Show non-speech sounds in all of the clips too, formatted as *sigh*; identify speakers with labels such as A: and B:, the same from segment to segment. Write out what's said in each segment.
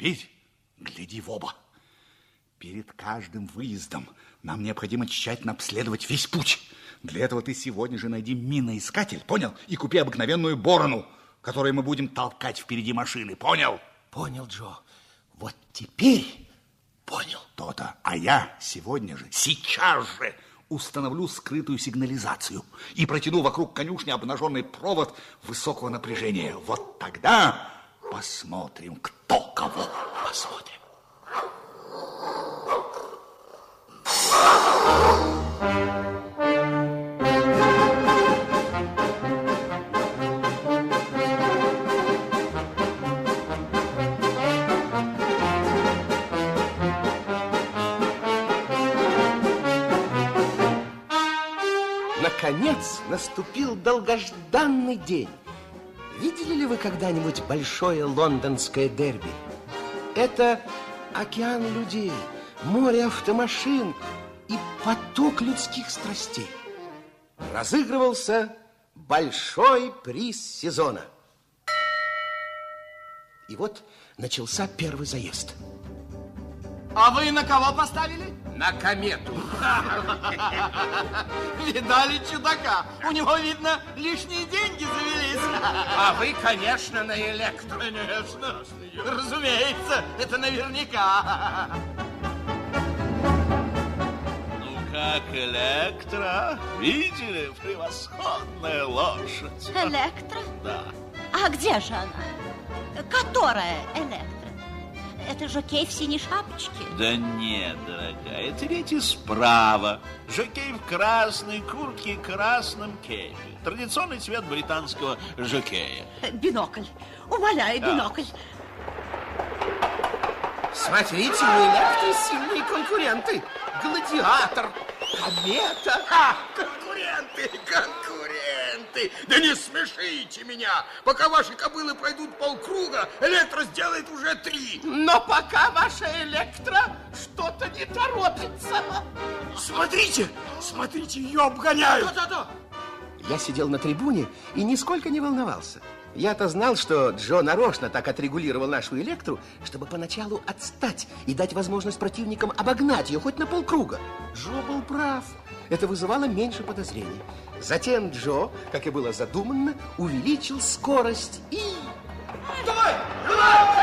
A: теперь гляди в оба. Перед каждым выездом нам необходимо тщательно обследовать весь путь. Для этого ты сегодня же найди миноискатель, понял? И купи обыкновенную борону, которую мы будем толкать впереди машины, понял?
B: Понял, Джо. Вот теперь понял.
A: То-то. А я сегодня же, сейчас же установлю скрытую сигнализацию и протяну вокруг конюшни обнаженный провод высокого напряжения. Вот тогда посмотрим, кто кого.
B: Посмотрим. Наконец наступил долгожданный день. Видели ли вы когда-нибудь большое лондонское дерби? Это океан людей, море автомашин и поток людских страстей. Разыгрывался большой приз сезона. И вот начался первый заезд.
C: А вы на кого поставили?
B: На комету. *laughs*
C: Видали чудака? У него, видно, лишние деньги завелись.
B: А вы, конечно, на электро.
C: Конечно. Разумеется, это наверняка.
D: Ну как электро? Видели? Превосходная лошадь.
E: Электро?
D: Да.
E: А где же она? Которая электро? Это жокей в синей шапочке?
D: Да нет, дорогая, третий справа. Жокей в красной куртке и красном кепе. Традиционный цвет британского жокея.
E: Бинокль. Умоляю, бинокль.
B: Смотрите, у электро сильные конкуренты. Гладиатор, комета.
C: А, конкуренты, конкуренты. Да не смешите меня. Пока ваши кобылы пройдут полкруга, электро сделает уже три.
B: Но пока ваша электро что-то не торопится.
C: Смотрите, смотрите, ее обгоняют.
B: Да-да-да. Я сидел на трибуне и нисколько не волновался. Я-то знал, что Джо нарочно так отрегулировал нашу электру, чтобы поначалу отстать и дать возможность противникам обогнать ее хоть на полкруга. Джо был прав. Это вызывало меньше подозрений. Затем Джо, как и было задумано, увеличил скорость и...
C: Давай, давай!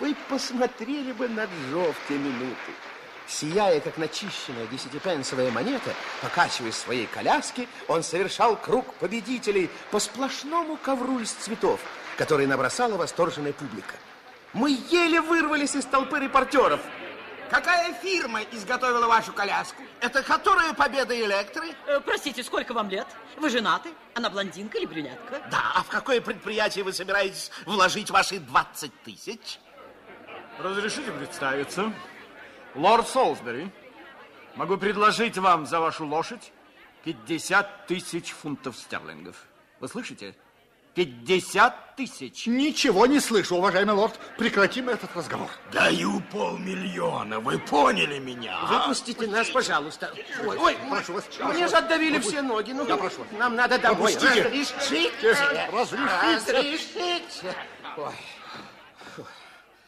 B: Вы посмотрели бы на Джо в те минуты. Сияя, как начищенная десятипенсовая монета, покачиваясь в своей коляске, он совершал круг победителей по сплошному ковру из цветов, который набросала восторженная публика. Мы еле вырвались из толпы репортеров.
C: Какая фирма изготовила вашу коляску? Это которая победа электры?
F: Э, Простите, сколько вам лет? Вы женаты? Она блондинка или брюнетка?
D: Да, а в какое предприятие вы собираетесь вложить ваши 20 тысяч?
G: Разрешите представиться? Лорд Солсбери. Могу предложить вам за вашу лошадь 50 тысяч фунтов стерлингов. Вы слышите? 50 тысяч.
A: Ничего не слышу, уважаемый лорд. Прекратим этот разговор.
C: Даю полмиллиона, вы поняли меня? а?
B: Выпустите нас, пожалуйста. Ой, ой,
A: Прошу вас.
B: мне же отдавили все ноги. Ну,
A: Я прошу вас.
B: Нам надо домой.
A: Пропустите.
B: Разрешите.
A: Разрешите.
B: Разрешите. Ой,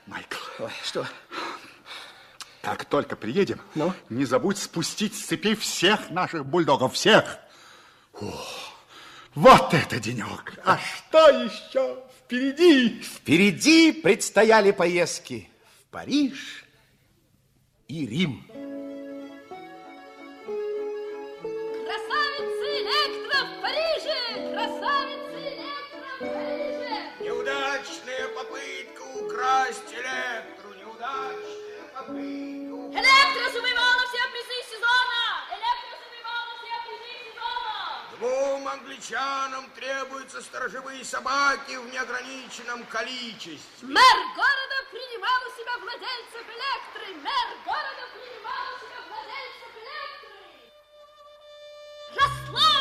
A: Майкл,
B: ой, что?
A: как только приедем,
B: Ну?
A: не забудь спустить с цепей всех наших бульдогов, всех. О, вот это денек. А что еще впереди?
B: Впереди предстояли поездки в Париж и Рим.
H: Красавицы Электро в Париже! Красавицы Электро в Париже!
C: Неудачная попытка украсть.
H: Электро завоевала все призы сезона! Электро завоевала все призы сезона!
C: Двум англичанам требуются сторожевые собаки в неограниченном количестве.
H: Мэр города принимал у себя владельцев Электры! Мэр города принимал у себя владельцев Электры! Прославленная